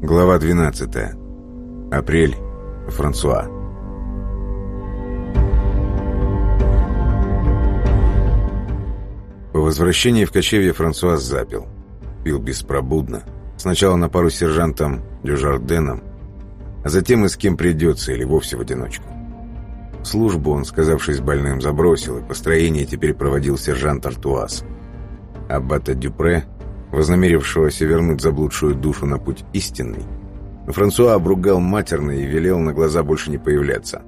Глава 12. Апрель. Франсуа. По возвращении в кочевье Франсуа запил. Пил беспробудно. Сначала на пару с сержантом Дюжарденом, а затем и с кем придется, или вовсе в одиночку. Службу он, сказавшись больным, забросил, и построение теперь проводил сержант Артуаз. Аббата Дюпре, вознамерившегося вернуть заблудшую душу на путь истинный, Франсуа обругал матерно и велел на глаза больше не появляться.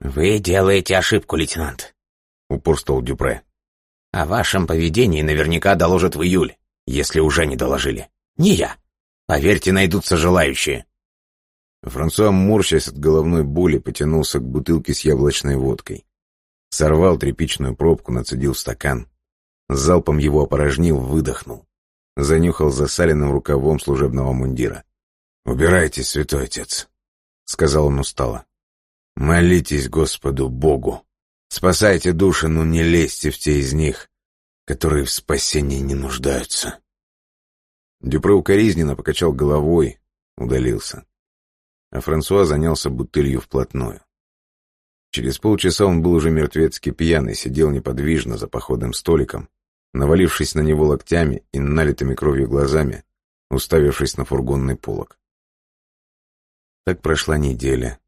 «Вы делаете ошибку, лейтенант», — упорствовал Дюпре. «О вашем поведении наверняка доложат в июль, если уже не доложили. Не я. Поверьте, найдутся желающие». Франсуа, морщась от головной боли, потянулся к бутылке с яблочной водкой. Сорвал тряпичную пробку, нацедил в стакан. Залпом его опорожнил, выдохнул. Занюхал засаленным рукавом служебного мундира. «Убирайтесь, святой отец», — сказал он устало. «Молитесь Господу Богу. Спасайте души, но не лезьте в те из них, которые в спасении не нуждаются». Дюпре укоризненно покачал головой, удалился а Франсуа занялся бутылью вплотную. Через полчаса он был уже мертвецки пьяный, сидел неподвижно за походным столиком, навалившись на него локтями и налитыми кровью глазами, уставившись на фургонный полог. Так прошла неделя,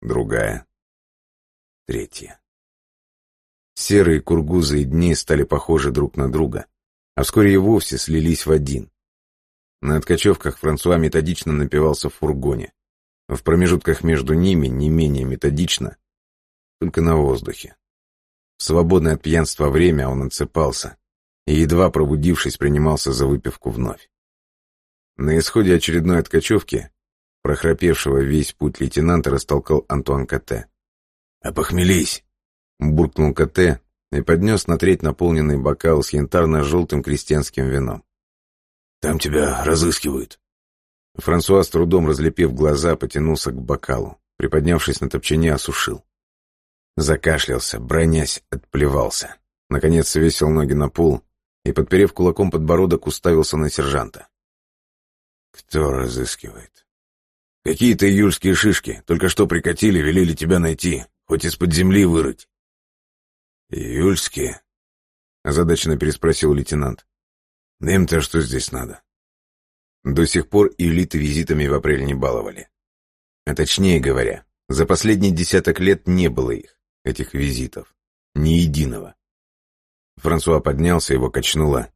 другая, третья. Серые кургузы и дни стали похожи друг на друга, а вскоре и вовсе слились в один. На откачевках Франсуа методично напивался в фургоне, в промежутках между ними не менее методично, только на воздухе. В свободное от пьянства время он отсыпался и, едва пробудившись, принимался за выпивку вновь. На исходе очередной откачевки, прохрапевшего весь путь лейтенанта, растолкал Антуан Кате. «Опохмелись!» — буркнул Кате и поднес на треть наполненный бокал с янтарно-желтым крестьянским вином. «Там тебя разыскивают». Франсуа, с трудом разлепив глаза, потянулся к бокалу. Приподнявшись на топчине, осушил. Закашлялся, бронясь, отплевался. Наконец свесил ноги на пол и, подперев кулаком подбородок, уставился на сержанта. «Кто разыскивает?» «Какие-то июльские шишки. Только что прикатили, велели тебя найти. Хоть из-под земли вырыть». «Июльские?» — озадаченно переспросил лейтенант. «Им-то что здесь надо?» До сих пор элиты визитами в апреле не баловали. А точнее говоря, за последние десяток лет не было их, этих визитов. Ни единого. Франсуа поднялся, его качнуло.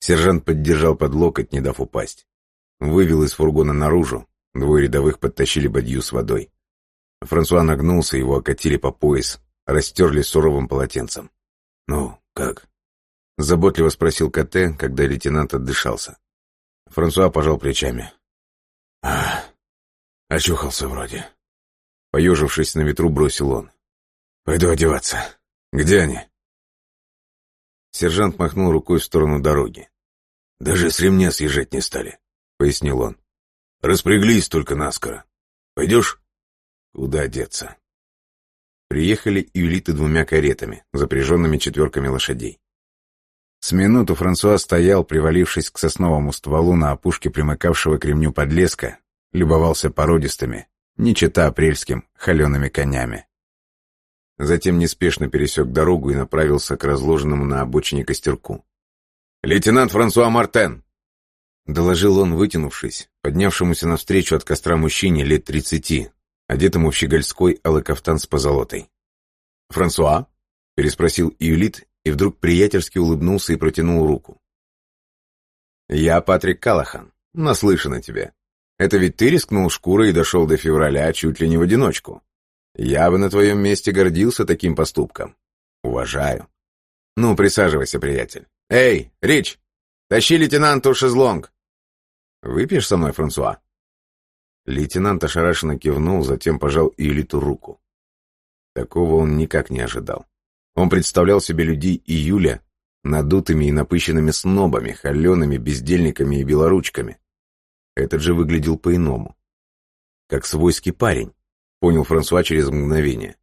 Сержант поддержал под локоть, не дав упасть. Вывел из фургона наружу, двое рядовых подтащили бадью с водой. Франсуа нагнулся, его окатили по пояс, растерли суровым полотенцем. «Ну, как?» — заботливо спросил КТ, когда лейтенант отдышался. Франсуа пожал плечами. «А, очухался вроде». Поежившись на ветру, бросил он. «Пойду одеваться. Где они?» Сержант махнул рукой в сторону дороги. «Даже с ремня съезжать не стали», — пояснил он. «Распряглись только наскоро. Пойдешь?» «Куда деться?» Приехали юлиты двумя каретами, запряженными четверками лошадей. С минуту Франсуа стоял, привалившись к сосновому стволу на опушке примыкавшего к ремню подлеска, любовался породистыми, не чета апрельским, холеными конями. Затем неспешно пересек дорогу и направился к разложенному на обочине костерку. «Лейтенант Франсуа Мартен!» Доложил он, вытянувшись, поднявшемуся навстречу от костра мужчине лет тридцати, одетому в щегольской алыкафтан с позолотой. «Франсуа?» — переспросил Июлит и вдруг приятельски улыбнулся и протянул руку. «Я Патрик Калахан. Наслышан о тебе. Это ведь ты рискнул шкурой и дошел до февраля чуть ли не в одиночку. Я бы на твоем месте гордился таким поступком. Уважаю. Ну, присаживайся, приятель. Эй, Рич, тащи лейтенанту шезлонг. Выпьешь со мной, Франсуа?» Лейтенант ошарашенно кивнул, затем пожал Иолиту руку. Такого он никак не ожидал. Он представлял себе людей июля надутыми и напыщенными снобами, холеными, бездельниками и белоручками. Этот же выглядел по-иному. Как свойский парень, понял Франсуа через мгновение.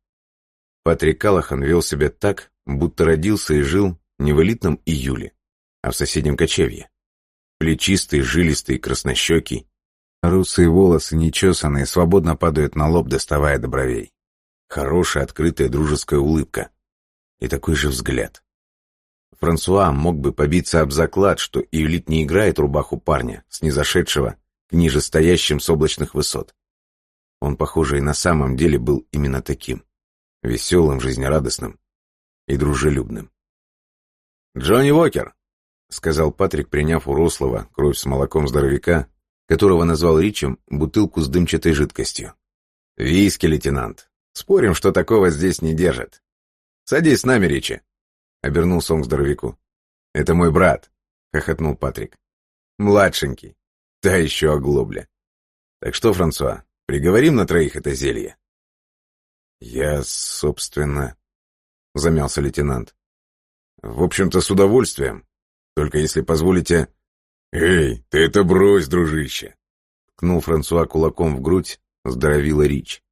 Патрик Калахан вел себя так, будто родился и жил не в элитном июле, а в соседнем кочевье. Плечистый, жилистый, краснощекий, Русые волосы, нечесанные, свободно падают на лоб, доставая до бровей. Хорошая, открытая, дружеская улыбка. И такой же взгляд. Франсуа мог бы побиться об заклад, что Иолит не играет рубаху парня, снизошедшего к нижестоящим с облачных высот. Он, похоже, и на самом деле был именно таким. Веселым, жизнерадостным и дружелюбным. «Джонни Уокер!» — сказал Патрик, приняв у рослого, кровь с молоком здоровяка, которого назвал Ричем, бутылку с дымчатой жидкостью. «Виски, лейтенант. Спорим, что такого здесь не держат. Садись с нами, Ричи!» — обернулся он к здоровяку. «Это мой брат», — хохотнул Патрик. «Младшенький. Та еще оглобля. Так что, Франсуа, приговорим на троих это зелье?» «Я, собственно...» — замялся лейтенант. «В общем-то, с удовольствием. Только если позволите...» «Эй, ты это брось, дружище!» Ткнул Франсуа кулаком в грудь, здоровила Рич.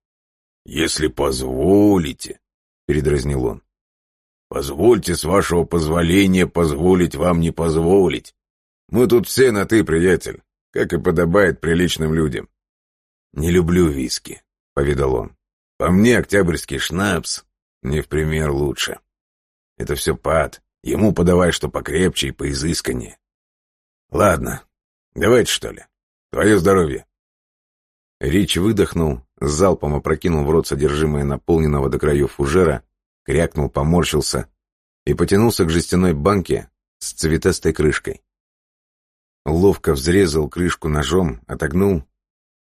«Если позволите...» — передразнил он. «Позвольте, с вашего позволения, позволить вам не позволить. Мы тут все на «ты», приятель, как и подобает приличным людям». «Не люблю виски», — повидал он. «По мне, октябрьский шнапс не в пример лучше. Это все пад. Ему подавай что покрепче и поизысканнее. Ладно, давайте что ли. Твое здоровье. Рич выдохнул, залпом опрокинул в рот содержимое наполненного до краев фужера, крякнул, поморщился и потянулся к жестяной банке с цветастой крышкой. Ловко взрезал крышку ножом, отогнул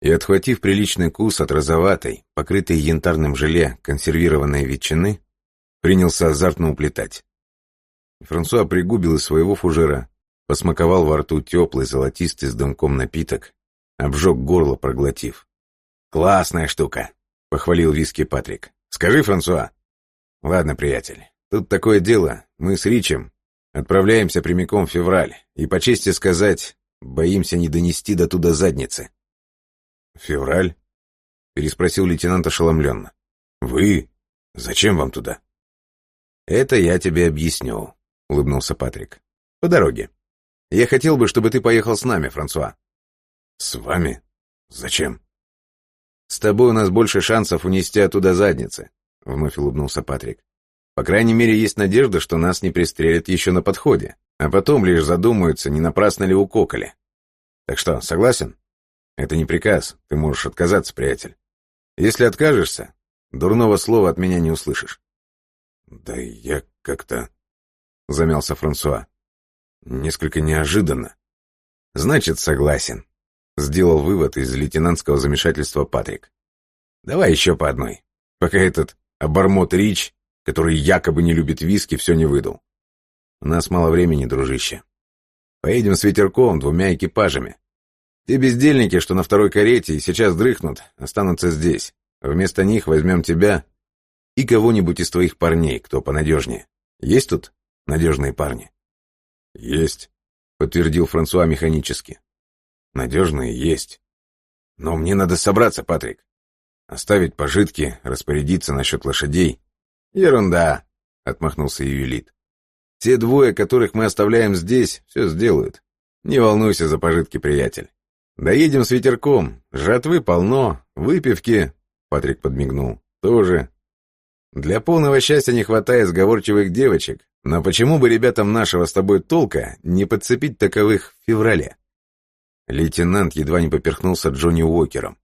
и, отхватив приличный кус от розоватой, покрытой янтарным желе консервированной ветчины, принялся азартно уплетать. Франсуа пригубил из своего фужера, посмаковал во рту теплый, золотистый с дымком напиток, обжег горло, проглотив. «Классная штука!» — похвалил виски Патрик. «Скажи, Франсуа!» «Ладно, приятель, тут такое дело. Мы с Ричем отправляемся прямиком в февраль, и, по чести сказать, боимся не донести до туда задницы». «Февраль?» — переспросил лейтенант ошеломленно. «Вы? Зачем вам туда?» «Это я тебе объясню», — улыбнулся Патрик. «По дороге. Я хотел бы, чтобы ты поехал с нами, Франсуа». «С вами? Зачем?» «С тобой у нас больше шансов унести оттуда задницы», — вновь улыбнулся Патрик. «По крайней мере, есть надежда, что нас не пристрелят еще на подходе, а потом лишь задумаются, не напрасно ли укокали. Так что, согласен? Это не приказ, ты можешь отказаться, приятель. Если откажешься, дурного слова от меня не услышишь». «Да я как-то...» — замялся Франсуа. «Несколько неожиданно». «Значит, согласен», — сделал вывод из лейтенантского замешательства Патрик. «Давай еще по одной, пока этот обормот Рич, который якобы не любит виски, все не выдал. У нас мало времени, дружище. Поедем с ветерком, двумя экипажами. Те бездельники, что на второй карете и сейчас дрыхнут, останутся здесь. Вместо них возьмем тебя и кого-нибудь из твоих парней, кто понадежнее. Есть тут надежные парни?» «Есть», — подтвердил Франсуа механически. «Надежные есть. Но мне надо собраться, Патрик. Оставить пожитки, распорядиться насчет лошадей». «Ерунда», — отмахнулся ювелит. «Те двое, которых мы оставляем здесь, все сделают. Не волнуйся за пожитки, приятель. Доедем с ветерком, жатвы полно, выпивки...» Патрик подмигнул. «Тоже для полного счастья не хватает сговорчивых девочек, но почему бы ребятам нашего с тобой толка не подцепить таковых в феврале? Лейтенант едва не поперхнулся Джонни Уокером.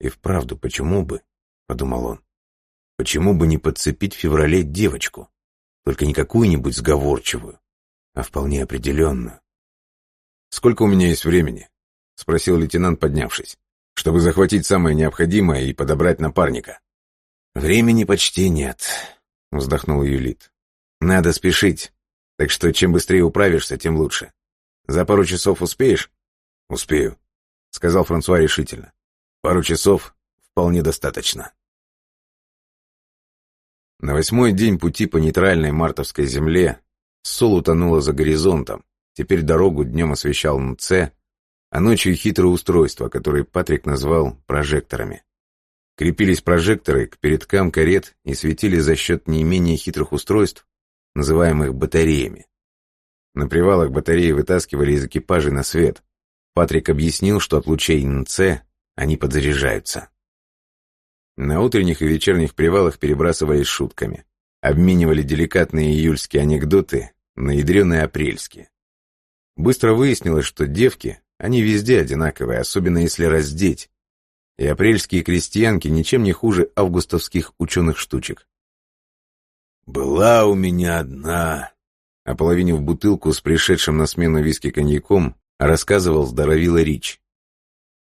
И вправду, почему бы, подумал он, почему бы не подцепить в феврале девочку? Только не какую-нибудь сговорчивую, а вполне определенную. «Сколько у меня есть времени?» — спросил лейтенант, поднявшись, «чтобы захватить самое необходимое и подобрать напарника». «Времени почти нет», — вздохнул Юлит. «Надо спешить, так что чем быстрее управишься, тем лучше. За пару часов успеешь?» «Успею», — сказал Франсуа решительно. «Пару часов вполне достаточно». На восьмой день пути по нейтральной мартовской земле Сол утонула за горизонтом. Теперь дорогу днем освещал МЦ, а ночью хитрое устройство, которое Патрик назвал прожекторами. Крепились прожекторы к передкам карет и светили за счет не менее хитрых устройств, называемых батареями. На привалах батареи вытаскивали из экипажей на свет, Патрик объяснил, что от лучей НЦ они подзаряжаются. На утренних и вечерних привалах перебрасывались шутками, обменивали деликатные июльские анекдоты на ядреные апрельские. Быстро выяснилось, что девки, они везде одинаковые, особенно если раздеть, и апрельские крестьянки ничем не хуже августовских ученых штучек. «Была у меня одна», ополовинив бутылку с пришедшим на смену виски коньяком, рассказывал здоровила Рич.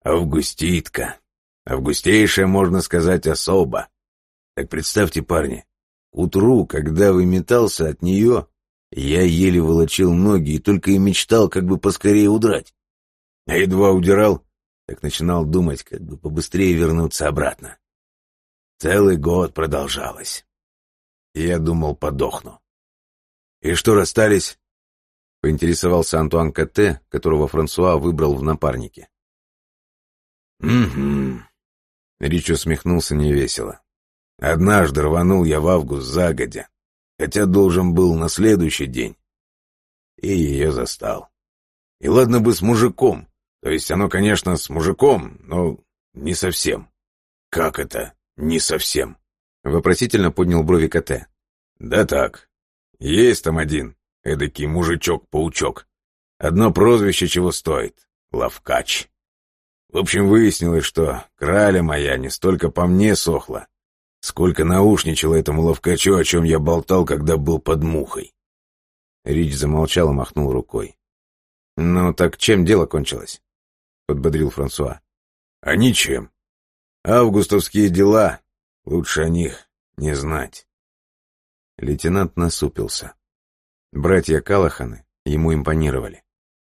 «Августитка. Августейшая, можно сказать, особо. Так представьте, парни, утру, когда выметался от нее, я еле волочил ноги и только и мечтал, как бы поскорее удрать. А едва удирал, так начинал думать, как бы побыстрее вернуться обратно. Целый год продолжалось. И я думал, подохну. «И что, расстались?» — поинтересовался Антуан Катте, которого Франсуа выбрал в напарнике. «Угу». Рич усмехнулся невесело. «Однажды рванул я в август загодя, хотя должен был на следующий день. И ее застал. И ладно бы с мужиком, то есть оно, конечно, с мужиком, но не совсем. Как это «не совсем»?» Вопросительно поднял брови КТ. «Да так. Есть там один, эдакий мужичок-паучок. Одно прозвище чего стоит — Лавкач. В общем, выяснилось, что краля моя не столько по мне сохла, сколько наушничала этому Лавкачу, о чем я болтал, когда был под мухой». Рич замолчал и махнул рукой. «Ну так чем дело кончилось?» Подбодрил Франсуа. «А ничем. Августовские дела, лучше о них не знать». Лейтенант насупился. Братья Калаханы ему импонировали.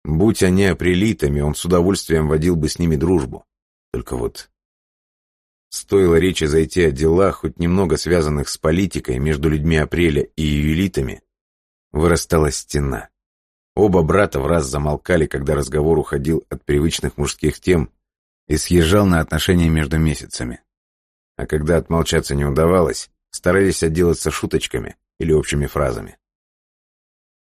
Будь они апрелитами, он с удовольствием водил бы с ними дружбу. Только вот... Стоило речи зайти о делах, хоть немного связанных с политикой между людьми апреля и ювелитами, вырастала стена. Оба брата в раз замолкали, когда разговор уходил от привычных мужских тем и съезжал на отношения между месяцами. А когда отмолчаться не удавалось, старались отделаться шуточками или общими фразами.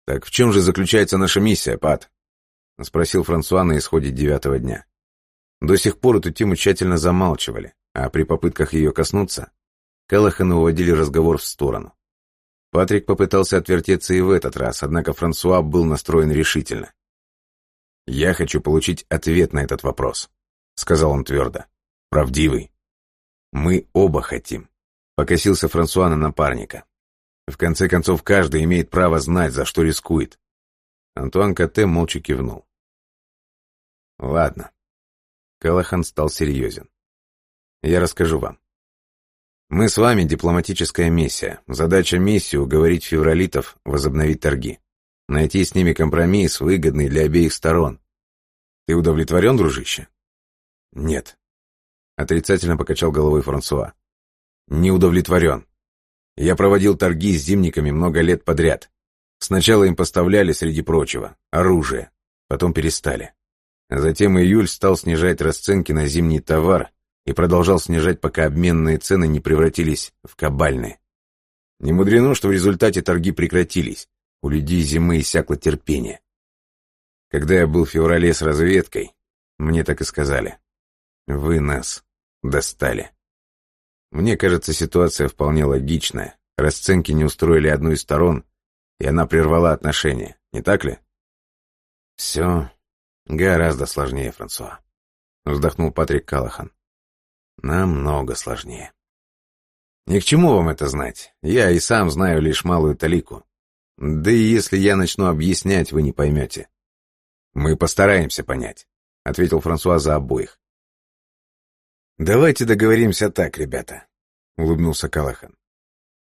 «Так в чем же заключается наша миссия, Пат?» — спросил Франсуа на исходе девятого дня. До сих пор эту тему тщательно замалчивали, а при попытках ее коснуться, Келлаханы уводили разговор в сторону. Патрик попытался отвертеться и в этот раз, однако Франсуа был настроен решительно. «Я хочу получить ответ на этот вопрос», — сказал он твердо. «Правдивый. Мы оба хотим», — покосился Франсуа на напарника. «В конце концов, каждый имеет право знать, за что рискует». Антуан Кате молча кивнул. «Ладно». Калахан стал серьезен. «Я расскажу вам. Мы с вами дипломатическая миссия. Задача миссии — уговорить февралитов возобновить торги. Найти с ними компромисс, выгодный для обеих сторон. Ты удовлетворен, дружище? Нет. Отрицательно покачал головой Франсуа. Не удовлетворен. Я проводил торги с зимниками много лет подряд. Сначала им поставляли, среди прочего, оружие. Потом перестали. Затем июль стал снижать расценки на зимний товар, и продолжал снижать, пока обменные цены не превратились в кабальные. Не мудрено, что в результате торги прекратились, у людей зимы иссякло терпение. Когда я был в феврале с разведкой, мне так и сказали. Вы нас достали. Мне кажется, ситуация вполне логичная. Расценки не устроили одну из сторон, и она прервала отношения, не так ли? Все гораздо сложнее, Франсуа. Вздохнул Патрик Калахан. Намного сложнее. Ни к чему вам это знать. Я и сам знаю лишь малую талику. Да и если я начну объяснять, вы не поймете. Мы постараемся понять, — ответил Франсуа за обоих. «Давайте договоримся так, ребята», — улыбнулся Калахан.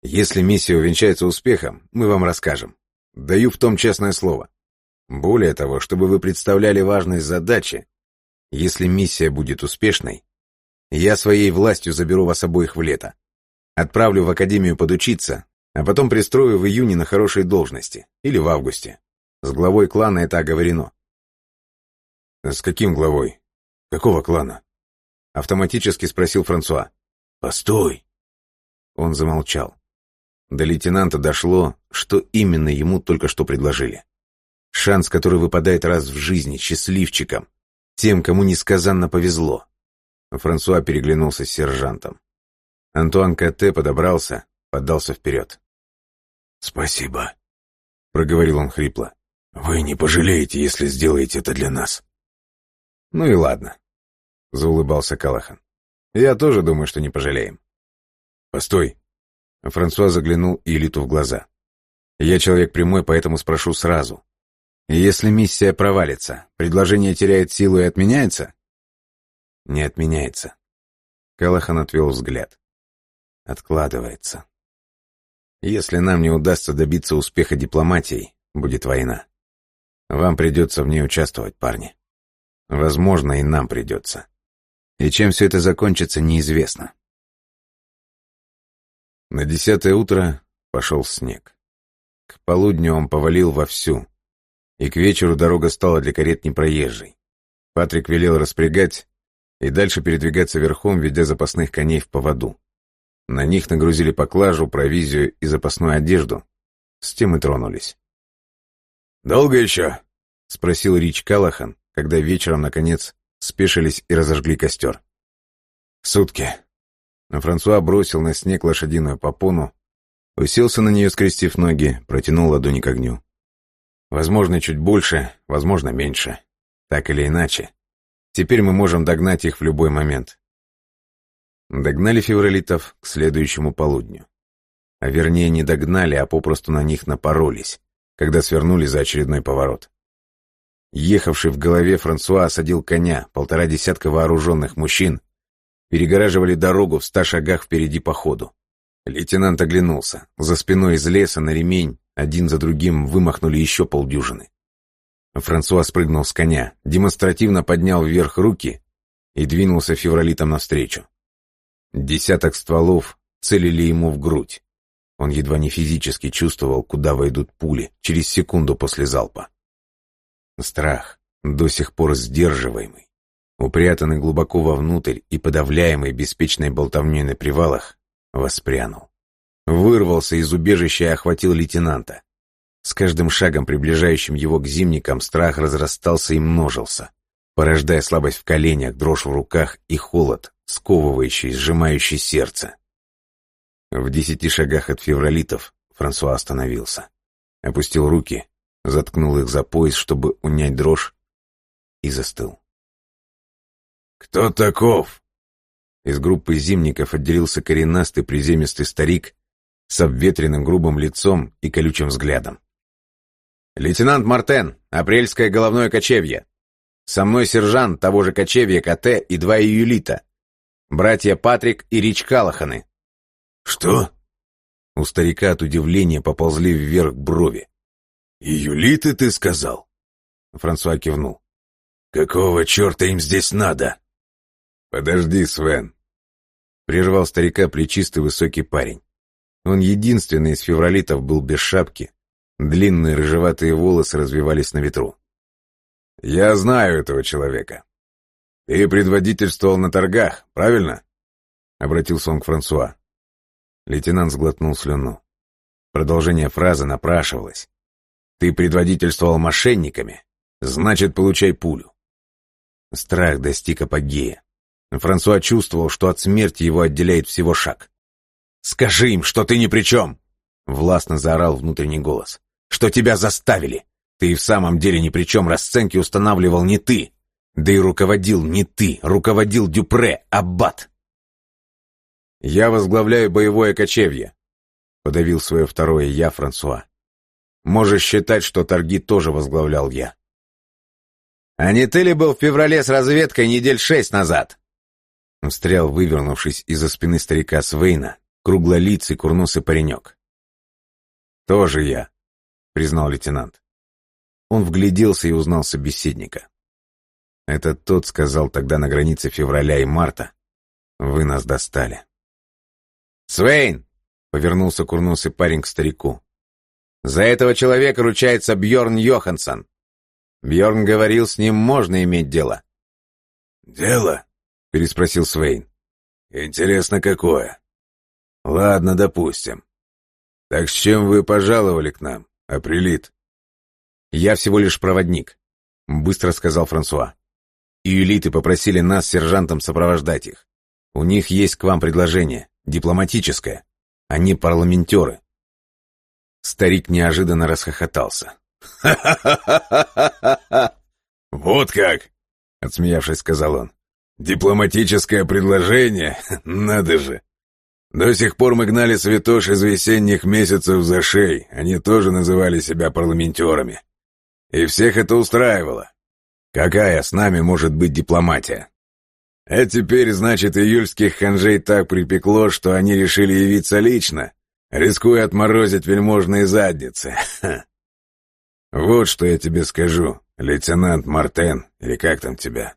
«Если миссия увенчается успехом, мы вам расскажем. Даю в том честное слово. Более того, чтобы вы представляли важность задачи, если миссия будет успешной, я своей властью заберу вас обоих в лето. Отправлю в академию подучиться, а потом пристрою в июне на хорошие должности. Или в августе. С главой клана это оговорено. С каким главой? Какого клана? Автоматически спросил Франсуа. Постой. Он замолчал. До лейтенанта дошло, что именно ему только что предложили. Шанс, который выпадает раз в жизни, счастливчиком. Тем, кому несказанно повезло. Франсуа переглянулся с сержантом. Антуан Кате подобрался, поддался вперед. «Спасибо», — проговорил он хрипло. «Вы не пожалеете, если сделаете это для нас». «Ну и ладно», — заулыбался Калахан. «Я тоже думаю, что не пожалеем». «Постой». Франсуа заглянул Элиту в глаза. «Я человек прямой, поэтому спрошу сразу. Если миссия провалится, предложение теряет силу и отменяется?» «Не отменяется». Калахан отвел взгляд. «Откладывается. Если нам не удастся добиться успеха дипломатией, будет война. Вам придется в ней участвовать, парни. Возможно, и нам придется. И чем все это закончится, неизвестно. На десятое утро пошел снег. К полудню он повалил вовсю, и к вечеру дорога стала для карет непроезжей. Патрик велел распрягать и дальше передвигаться верхом, ведя запасных коней в поводу. На них нагрузили поклажу, провизию и запасную одежду. С тем и тронулись. «Долго еще?» — спросил Рич Калахан, когда вечером, наконец, спешились и разожгли костер. «Сутки». Франсуа бросил на снег лошадиную попону, уселся на нее, скрестив ноги, протянул ладони к огню. Возможно, чуть больше, возможно, меньше. Так или иначе. Теперь мы можем догнать их в любой момент. Догнали февралитов к следующему полудню. А вернее, не догнали, а попросту на них напоролись, когда свернули за очередной поворот. Ехавший в голове Франсуа осадил коня, полтора десятка вооруженных мужчин, перегораживали дорогу в ста шагах впереди по ходу. Лейтенант оглянулся. За спиной из леса на ремень один за другим вымахнули еще полдюжины. Франсуа спрыгнул с коня, демонстративно поднял вверх руки и двинулся февралитам навстречу. Десяток стволов целили ему в грудь. Он едва не физически чувствовал, куда войдут пули через секунду после залпа. Страх, до сих пор сдерживаемый, упрятанный глубоко вовнутрь и подавляемый беспечной болтовней на привалах, воспрянул. Вырвался из убежища и охватил лейтенанта. С каждым шагом, приближающим его к зимникам, страх разрастался и множился, порождая слабость в коленях, дрожь в руках и холод, сковывающий, сжимающий сердце. В десяти шагах от февралитов Франсуа остановился. Опустил руки, заткнул их за пояс, чтобы унять дрожь, и застыл. «Кто таков?» Из группы зимников отделился коренастый приземистый старик с обветренным грубым лицом и колючим взглядом. «Лейтенант Мартен, апрельское головное кочевье. Со мной сержант того же кочевья КТ и два июлита. Братья Патрик и Рич Калаханы. Что? У старика от удивления поползли вверх брови. «Июлиты, ты сказал?» Франсуа кивнул. «Какого черта им здесь надо?» «Подожди, Свен!» Прервал старика плечистый высокий парень. Он единственный из февралитов был без шапки. Длинные рыжеватые волосы развивались на ветру. «Я знаю этого человека. «Ты предводительствовал на торгах, правильно?» Обратился он к Франсуа. Лейтенант сглотнул слюну. Продолжение фразы напрашивалось. «Ты предводительствовал мошенниками, значит, получай пулю». Страх достиг апогея. Франсуа чувствовал, что от смерти его отделяет всего шаг. «Скажи им, что ты ни при чем!» Властно заорал внутренний голос. «Что тебя заставили! Ты и в самом деле ни при чем расценки устанавливал не ты, да и руководил не ты, руководил Дюпре, Аббат. Я возглавляю боевое кочевье, подавил свое второе я Франсуа. Можешь считать, что торги тоже возглавлял я. А не ты ли был в феврале с разведкой недель шесть назад? Встрял, вывернувшись из-за спины старика Свейна, круглолицый курносый паренек. «Тоже я», — признал лейтенант. Он вгляделся и узнал собеседника. Это тот сказал тогда на границе февраля и марта. Вы нас достали. «Свейн!» — повернулся курносый парень к старику. «За этого человека ручается Бьорн Йоханссон. Бьорн говорил, с ним можно иметь дело». «Дело?» — переспросил Свейн. «Интересно, какое?» «Ладно, допустим. Так с чем вы пожаловали к нам, Апрелит?» «Я всего лишь проводник», — быстро сказал Франсуа. и элиты попросили нас с сержантом сопровождать их. У них есть к вам предложение, дипломатическое. Они парламентеры. Старик неожиданно расхохотался. «Ха-ха-ха-ха-ха! Вот как!» — отсмеявшись, сказал он. «Дипломатическое предложение? Надо же! До сих пор мы гнали святош из весенних месяцев за шей, они тоже называли себя парламентерами. И всех это устраивало. Какая с нами может быть дипломатия? А теперь, значит, июльских ханжей так припекло, что они решили явиться лично, рискуя отморозить вельможные задницы. Вот что я тебе скажу, лейтенант Мартен, или как там тебя.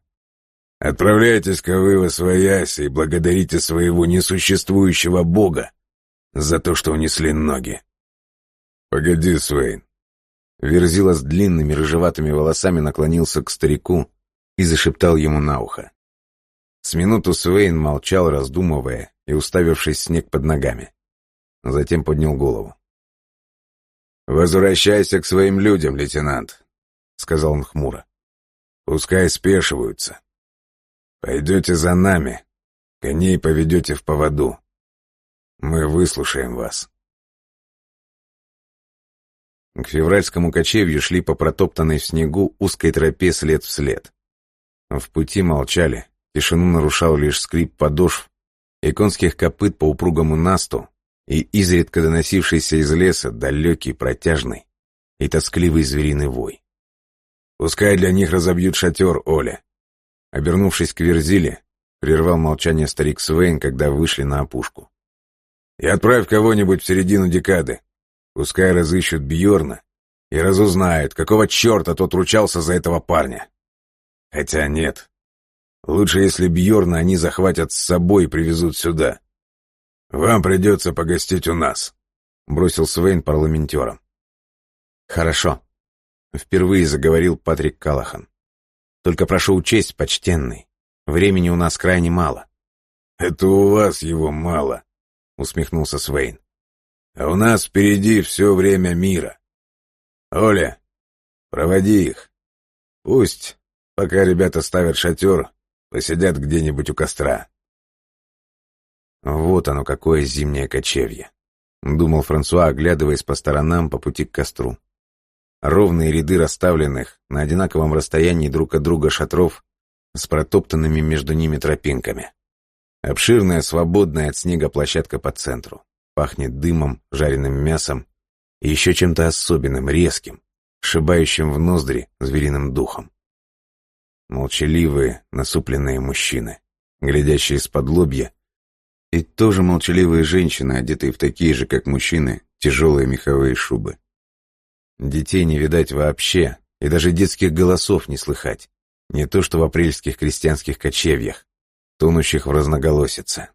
Отправляйтесь-ка вы во своясь и благодарите своего несуществующего бога за то, что унесли ноги. Погоди, Свейн. Верзила с длинными рыжеватыми волосами наклонился к старику и зашептал ему на ухо. С минуту Свейн молчал, раздумывая и уставившись в снег под ногами. Затем поднял голову. «Возвращайся к своим людям, лейтенант», — сказал он хмуро. «Пускай спешиваются. Пойдете за нами, коней поведете в поводу. Мы выслушаем вас». К февральскому кочевью шли по протоптанной в снегу узкой тропе след в след. В пути молчали, тишину нарушал лишь скрип подошв и конских копыт по упругому насту и изредка доносившийся из леса далекий, протяжный и тоскливый звериный вой. «Пускай для них разобьют шатер, Оля!» Обернувшись к Верзиле, прервал молчание старик Свейн, когда вышли на опушку. «И отправь кого-нибудь в середину декады. Пускай разыщут Бьорна и разузнают, какого черта тот ручался за этого парня. Хотя нет. Лучше, если Бьорна они захватят с собой и привезут сюда. Вам придется погостить у нас», — бросил Свейн парламентерам. «Хорошо», — впервые заговорил Патрик Калахан. Только прошу учесть, почтенный, времени у нас крайне мало». «Это у вас его мало», — усмехнулся Свейн. «А у нас впереди все время мира. Оля, проводи их. Пусть, пока ребята ставят шатер, посидят где-нибудь у костра». Вот оно какое зимнее кочевье, думал Франсуа, оглядываясь по сторонам по пути к костру. Ровные ряды расставленных на одинаковом расстоянии друг от друга шатров с протоптанными между ними тропинками. Обширная, свободная от снега площадка по центру. Пахнет дымом, жареным мясом и еще чем-то особенным, резким, сшибающим в ноздри звериным духом. Молчаливые, насупленные мужчины, глядящие из-под лобья, и тоже молчаливые женщины, одетые в такие же, как мужчины, тяжелые меховые шубы. Детей не видать вообще, и даже детских голосов не слыхать. Не то что в апрельских крестьянских кочевьях, тонущих в разноголосице.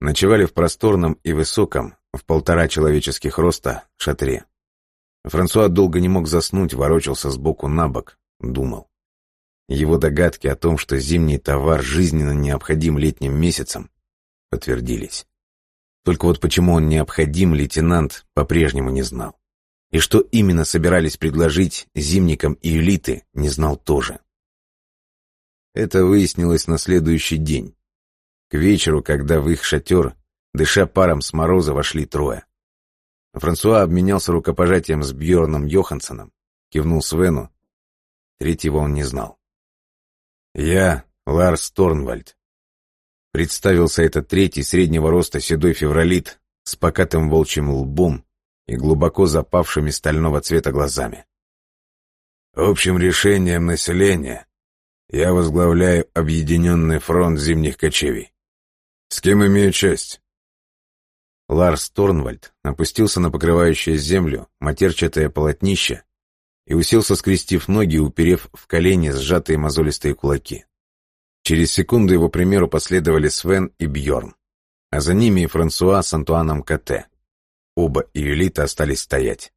Ночевали в просторном и высоком, в полтора человеческих роста, шатре. Франсуа долго не мог заснуть, ворочался сбоку на бок, думал. Его догадки о том, что зимний товар жизненно необходим летним месяцам, подтвердились. Только вот почему он необходим, лейтенант по-прежнему не знал. И что именно собирались предложить зимникам и элиты, не знал тоже. Это выяснилось на следующий день. К вечеру, когда в их шатер, дыша паром с мороза, вошли трое. Франсуа обменялся рукопожатием с Бьорном Йохансsoном, кивнул Свену. Третьего он не знал. «Я Ларс Торнвальд». Представился этот третий среднего роста седой февралит с покатым волчьим лбом и глубоко запавшими стального цвета глазами. Общим решением населения я возглавляю Объединенный фронт зимних кочевий. С кем имею честь? Ларс Торнвальд опустился на покрывающее землю матерчатое полотнище и уселся, скрестив ноги, уперев в колени сжатые мозолистые кулаки. Через секунду его примеру последовали Свен и Бьорн, а за ними и Франсуа с Антуаном Кате. Оба Иелита остались стоять.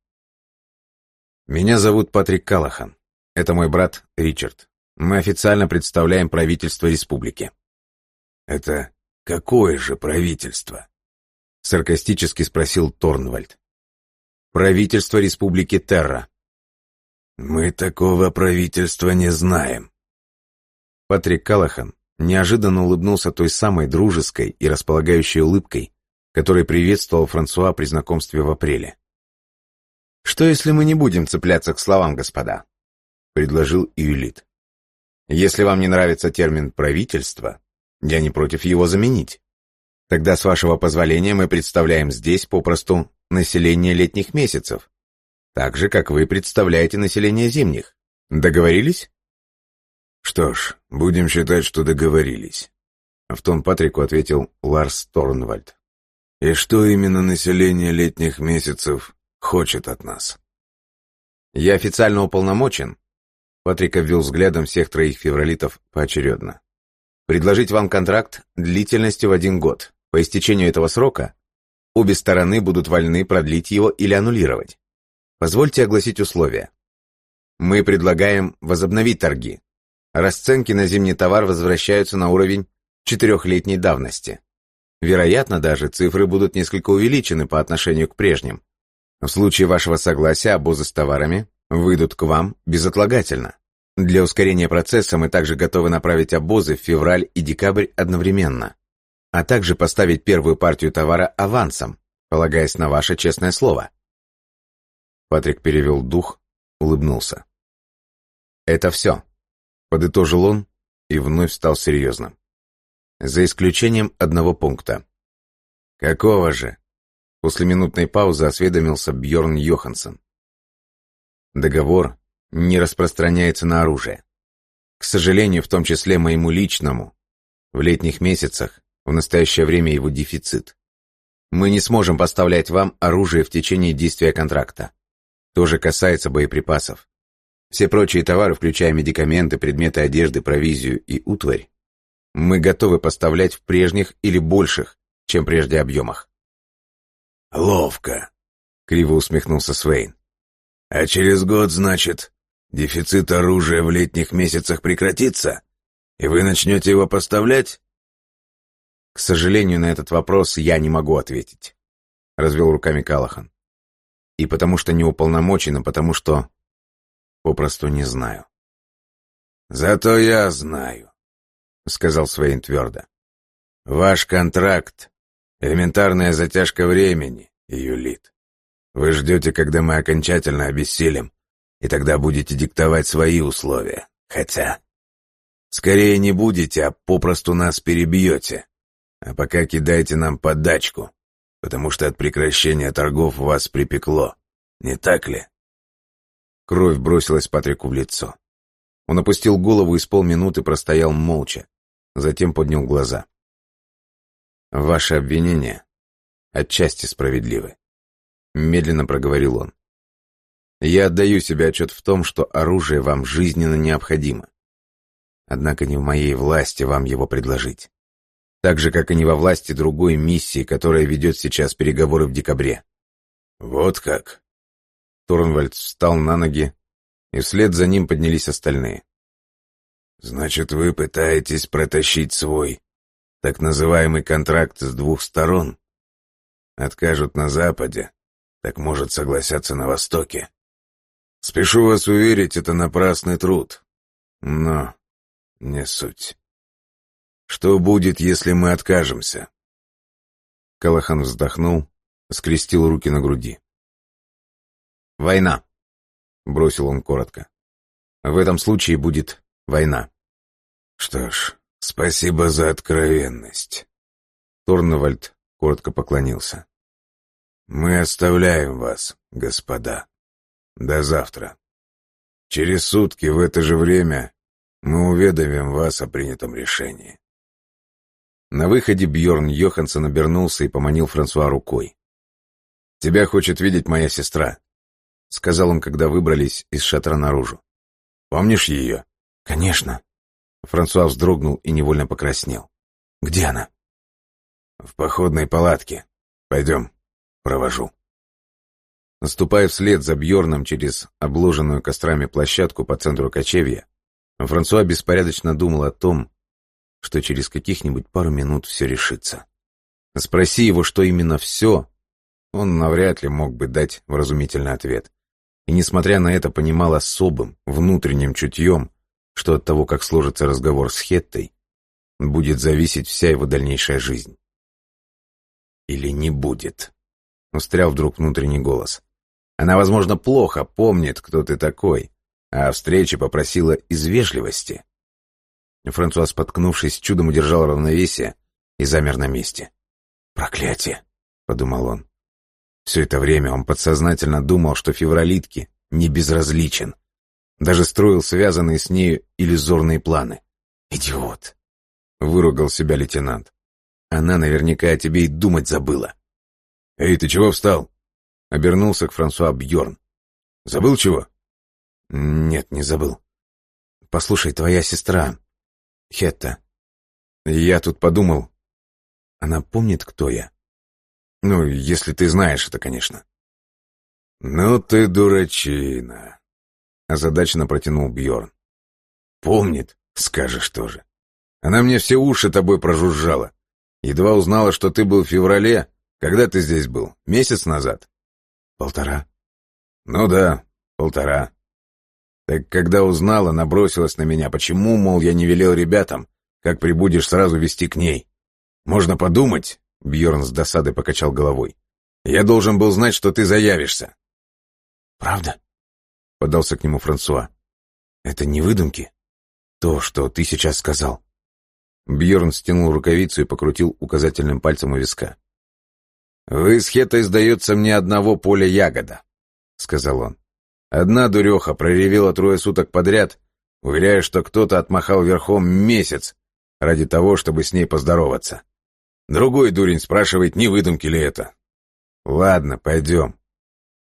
«Меня зовут Патрик Калахан. Это мой брат Ричард. Мы официально представляем правительство республики». «Это какое же правительство?» — саркастически спросил Торнвальд. «Правительство республики Терра». «Мы такого правительства не знаем», Патрик Калахан неожиданно улыбнулся той самой дружеской и располагающей улыбкой, которой приветствовал Франсуа при знакомстве в апреле. «Что, если мы не будем цепляться к словам, господа?» — предложил Июлит. «Если вам не нравится термин «правительство», я не против его заменить. Тогда, с вашего позволения, мы представляем здесь попросту население летних месяцев, так же, как вы представляете население зимних. Договорились?» «Что ж, будем считать, что договорились», — в тон Патрику ответил Ларс Торнвальд. И что именно население летних месяцев хочет от нас? Я официально уполномочен, Патрик обвел взглядом всех троих февралитов поочередно, предложить вам контракт длительностью в один год. По истечению этого срока обе стороны будут вольны продлить его или аннулировать. Позвольте огласить условия. Мы предлагаем возобновить торги. Расценки на зимний товар возвращаются на уровень четырехлетней давности. Вероятно, даже цифры будут несколько увеличены по отношению к прежним. В случае вашего согласия обозы с товарами выйдут к вам безотлагательно. Для ускорения процесса мы также готовы направить обозы в февраль и декабрь одновременно, а также поставить первую партию товара авансом, полагаясь на ваше честное слово. Патрик перевел дух, улыбнулся. «Это все», — подытожил он и вновь стал серьезным за исключением одного пункта. «Какого же?» После минутной паузы осведомился Бьорн Йоханссон. Договор не распространяется на оружие. К сожалению, в том числе моему личному. В летних месяцах, в настоящее время его дефицит. Мы не сможем поставлять вам оружие в течение действия контракта. То же касается боеприпасов. Все прочие товары, включая медикаменты, предметы одежды, провизию и утварь, мы готовы поставлять в прежних или больших, чем прежде объемах. «Ловко», — криво усмехнулся Свейн. «А через год, значит, дефицит оружия в летних месяцах прекратится, и вы начнете его поставлять?» «К сожалению, на этот вопрос я не могу ответить», — развел руками Калахан. «И потому что не уполномочен, и потому что попросту не знаю». «Зато я знаю», — сказал Свейн твердо. «Ваш контракт — элементарная затяжка времени, Юлит. Вы ждете, когда мы окончательно обессилим, и тогда будете диктовать свои условия. Хотя... Скорее не будете, а попросту нас перебьете. А пока кидайте нам подачку, потому что от прекращения торгов вас припекло. Не так ли?» Кровь бросилась Патрику в лицо. Он опустил голову и с полминуты простоял молча, затем поднял глаза. «Ваши обвинения отчасти справедливы», — медленно проговорил он. «Я отдаю себе отчет в том, что оружие вам жизненно необходимо. Однако не в моей власти вам его предложить. Так же, как и не во власти другой миссии, которая ведет сейчас переговоры в декабре». «Вот как?» Торнвальд встал на ноги, и вслед за ним поднялись остальные. Значит, вы пытаетесь протащить свой так называемый контракт с двух сторон? Откажут на Западе, так может согласятся на Востоке. Спешу вас уверить, это напрасный труд. Но не суть. Что будет, если мы откажемся? Калахан вздохнул, скрестил руки на груди. «Война», — бросил он коротко. «В этом случае будет Война. Что ж, спасибо за откровенность. Торнвальд коротко поклонился. Мы оставляем вас, господа. До завтра. Через сутки в это же время мы уведомим вас о принятом решении. На выходе Бьорн Йоханссон обернулся и поманил Франсуа рукой. «Тебя хочет видеть моя сестра», — сказал он, когда выбрались из шатра наружу. «Помнишь ее?» «Конечно». Франсуа вздрогнул и невольно покраснел. «Где она?» «В походной палатке. Пойдем, провожу». Наступая вслед за Бьорном через обложенную кострами площадку по центру кочевья, Франсуа беспорядочно думал о том, что через каких-нибудь пару минут все решится. Спроси его, что именно все, он навряд ли мог бы дать вразумительный ответ. И, несмотря на это, понимал особым, внутренним чутьем, что от того, как сложится разговор с Хеттой, будет зависеть вся его дальнейшая жизнь. Или не будет. Устрял вдруг внутренний голос. Она, возможно, плохо помнит, кто ты такой, а о встрече попросила из вежливости. Франсуа, споткнувшись, чудом удержал равновесие и замер на месте. «Проклятие!» — подумал он. Все это время он подсознательно думал, что февралитке не безразличен. Даже строил связанные с нею иллюзорные планы. «Идиот!» — выругал себя лейтенант. «Она наверняка о тебе и думать забыла». «Эй, ты чего встал?» — обернулся к Франсуа Бьорн. «Забыл чего?» «Нет, не забыл. Послушай, твоя сестра, Хетта, я тут подумал, она помнит, кто я? Ну, если ты знаешь это, конечно». «Ну ты дурачина», — озадаченно протянул Бьорн. «Помнит, скажешь тоже. Она мне все уши тобой прожужжала. Едва узнала, что ты был в феврале. Когда ты здесь был? Месяц назад?» «Полтора». «Ну да, полтора. Так когда узнала, набросилась на меня. Почему, мол, я не велел ребятам, как прибудешь, сразу вести к ней? Можно подумать, — Бьерн с досадой покачал головой. Я должен был знать, что ты заявишься. «Правда?» — подался к нему Франсуа. «Это не выдумки? То, что ты сейчас сказал?» Бьерн стянул рукавицу и покрутил указательным пальцем у виска. «Вы с Хетой, сдается мне, одного поля ягода», — сказал он. «Одна дуреха проревела трое суток подряд, уверяя, что кто-то отмахал верхом месяц ради того, чтобы с ней поздороваться. Другой дурень спрашивает, не выдумки ли это. Ладно, пойдем.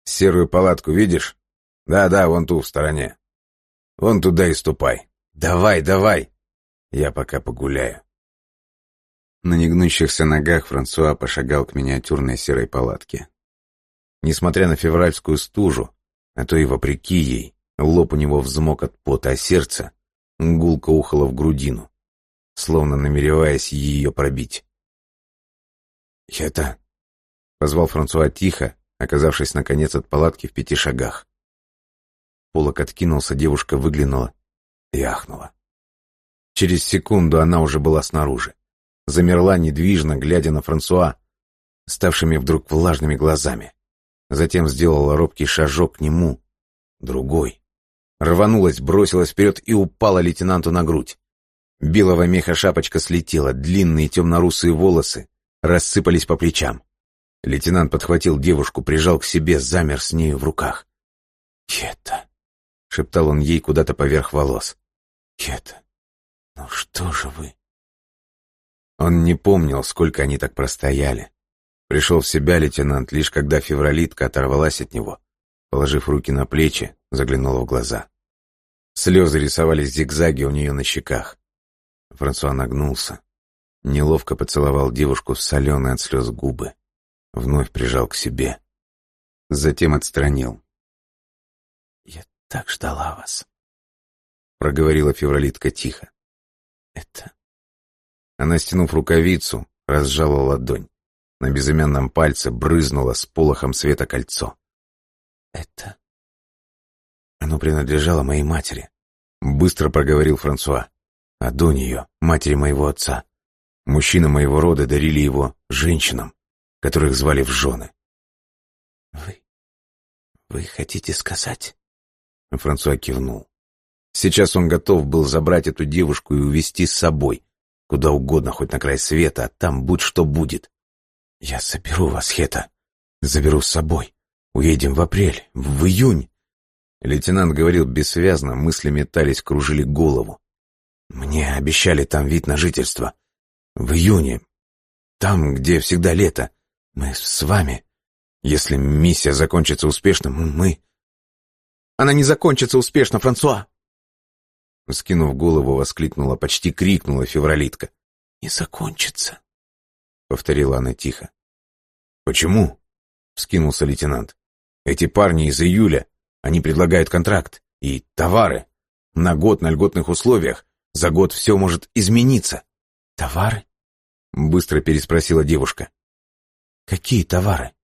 Серую палатку видишь? Да-да, вон ту в стороне. Вон туда и ступай. Давай, давай. Я пока погуляю. На негнущихся ногах Франсуа пошагал к миниатюрной серой палатке. Несмотря на февральскую стужу, а то и вопреки ей, лоб у него взмок от пота, а сердце гулко ухало в грудину, словно намереваясь ее пробить. «Это...» — позвал Франсуа тихо, оказавшись, наконец, от палатки в пяти шагах. Полок откинулся, девушка выглянула и ахнула. Через секунду она уже была снаружи. Замерла недвижно, глядя на Франсуа, ставшими вдруг влажными глазами. Затем сделала робкий шажок к нему, другой. Рванулась, бросилась вперед и упала лейтенанту на грудь. Белого меха шапочка слетела, длинные темно-русые волосы рассыпались по плечам. Лейтенант подхватил девушку, прижал к себе, замер с нею в руках. «Кета!» — шептал он ей куда-то поверх волос. «Кета, ну что же вы?» Он не помнил, сколько они так простояли. Пришел в себя лейтенант, лишь когда февралитка оторвалась от него, положив руки на плечи, заглянула в глаза. Слезы рисовались зигзаги у нее на щеках. Франсуа нагнулся, неловко поцеловал девушку в соленые от слез губы вновь прижал к себе. Затем отстранил. «Я так ждала вас», — проговорила февралитка тихо. «Это...» Она, стянув рукавицу, разжала ладонь. На безымянном пальце брызнуло с полохом света кольцо. «Это...» Оно принадлежало моей матери, — быстро проговорил Франсуа. А до нее, матери моего отца. Мужчины моего рода дарили его женщинам которых звали в жены. «Вы... вы хотите сказать?» Франсуа кивнул. Сейчас он готов был забрать эту девушку и увезти с собой, куда угодно, хоть на край света, а там будь что будет. «Я заберу вас, Хета. Заберу с собой. Уедем в апрель, в июнь». Лейтенант говорил бессвязно, мысли метались, кружили голову. «Мне обещали там вид на жительство. В июне. Там, где всегда лето. Мы с вами. Если миссия закончится успешно, мы... Она не закончится успешно, Франсуа! Скинув голову, воскликнула, почти крикнула февралитка. «Не закончится», — повторила она тихо. «Почему?» — вскинулся лейтенант. «Эти парни из июля, они предлагают контракт и товары. На год на льготных условиях. За год все может измениться». «Товары?» — быстро переспросила девушка. «Какие товары?»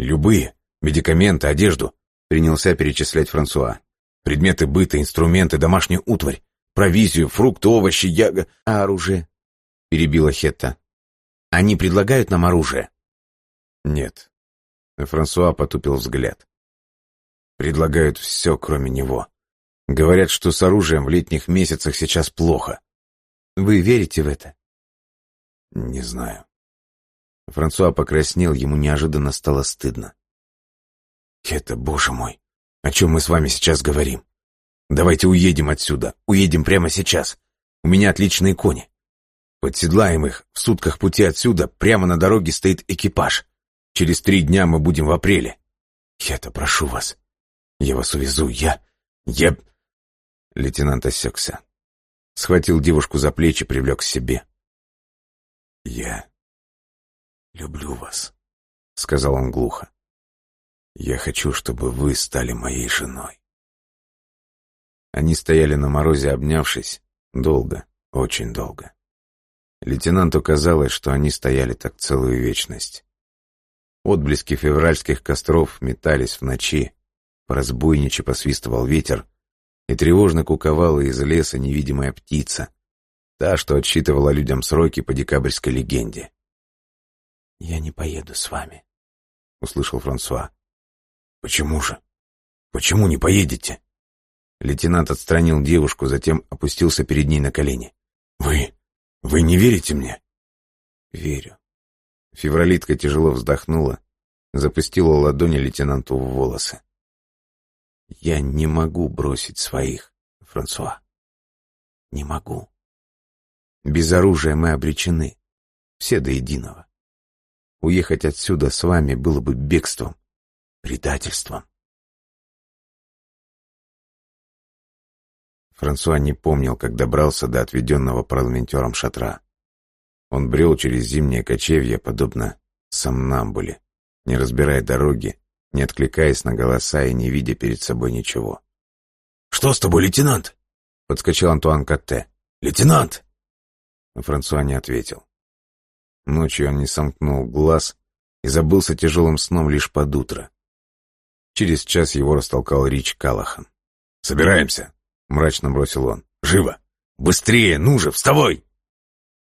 «Любые. Медикаменты, одежду», — принялся перечислять Франсуа. «Предметы быта, инструменты, домашнюю утварь. провизию, фрукты, овощи, яга... А оружие? Перебила Хетта. Они предлагают нам оружие? Нет. Франсуа потупил взгляд. Предлагают все, кроме него. Говорят, что с оружием в летних месяцах сейчас плохо. Вы верите в это? Не знаю. Франсуа покраснел, ему неожиданно стало стыдно. Это, боже мой, о чем мы с вами сейчас говорим? Давайте уедем отсюда, уедем прямо сейчас. У меня отличные кони. Подседлаем их, в сутках пути отсюда, прямо на дороге стоит экипаж. Через три дня мы будем в апреле. Я-то прошу вас. Я вас увезу, я... я...» Лейтенант осекся. Схватил девушку за плечи, привлек к себе. «Я люблю вас», — сказал он глухо. «Я хочу, чтобы вы стали моей женой». Они стояли на морозе, обнявшись, долго, очень долго. Лейтенанту казалось, что они стояли так целую вечность. Отблески февральских костров метались в ночи, поразбойниче посвистывал ветер, и тревожно куковала из леса невидимая птица, та, что отсчитывала людям сроки по декабрьской легенде. «Я не поеду с вами», — услышал Франсуа. «Почему же? Почему не поедете?» Лейтенант отстранил девушку, затем опустился перед ней на колени. «Вы... вы не верите мне?» «Верю», Февролитка тяжело вздохнула, запустила ладони лейтенанту в волосы. «Я не могу бросить своих, Франсуа. Не могу. Без оружия мы обречены, все до единого. Уехать отсюда с вами было бы бегством, предательством». Франсуа не помнил, как добрался до отведенного парламентером шатра. Он брел через зимнее кочевье, подобно сомнамбуле, не разбирая дороги, не откликаясь на голоса и не видя перед собой ничего. «Что с тобой, лейтенант?» — подскочил Антуан Катте. «Лейтенант!» Но Франсуа не ответил. Ночью он не сомкнул глаз и забылся тяжелым сном лишь под утро. Через час его растолкал Рич Калахан. «Собираемся!» — мрачно бросил он. «Живо! Быстрее! Ну же, вставай!»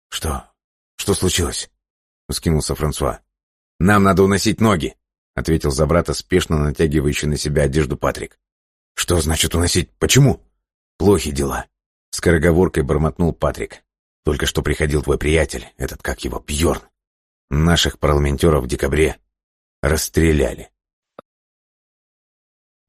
«Что? «Что случилось?» — вскинулся Франсуа. «Нам надо уносить ноги», — ответил за брата спешно натягивающий на себя одежду Патрик. «Что значит уносить? Почему?» «Плохи дела», — скороговоркой бормотнул Патрик. «Только что приходил твой приятель, этот, как его, Бьорн. Наших парламентеров в декабре расстреляли.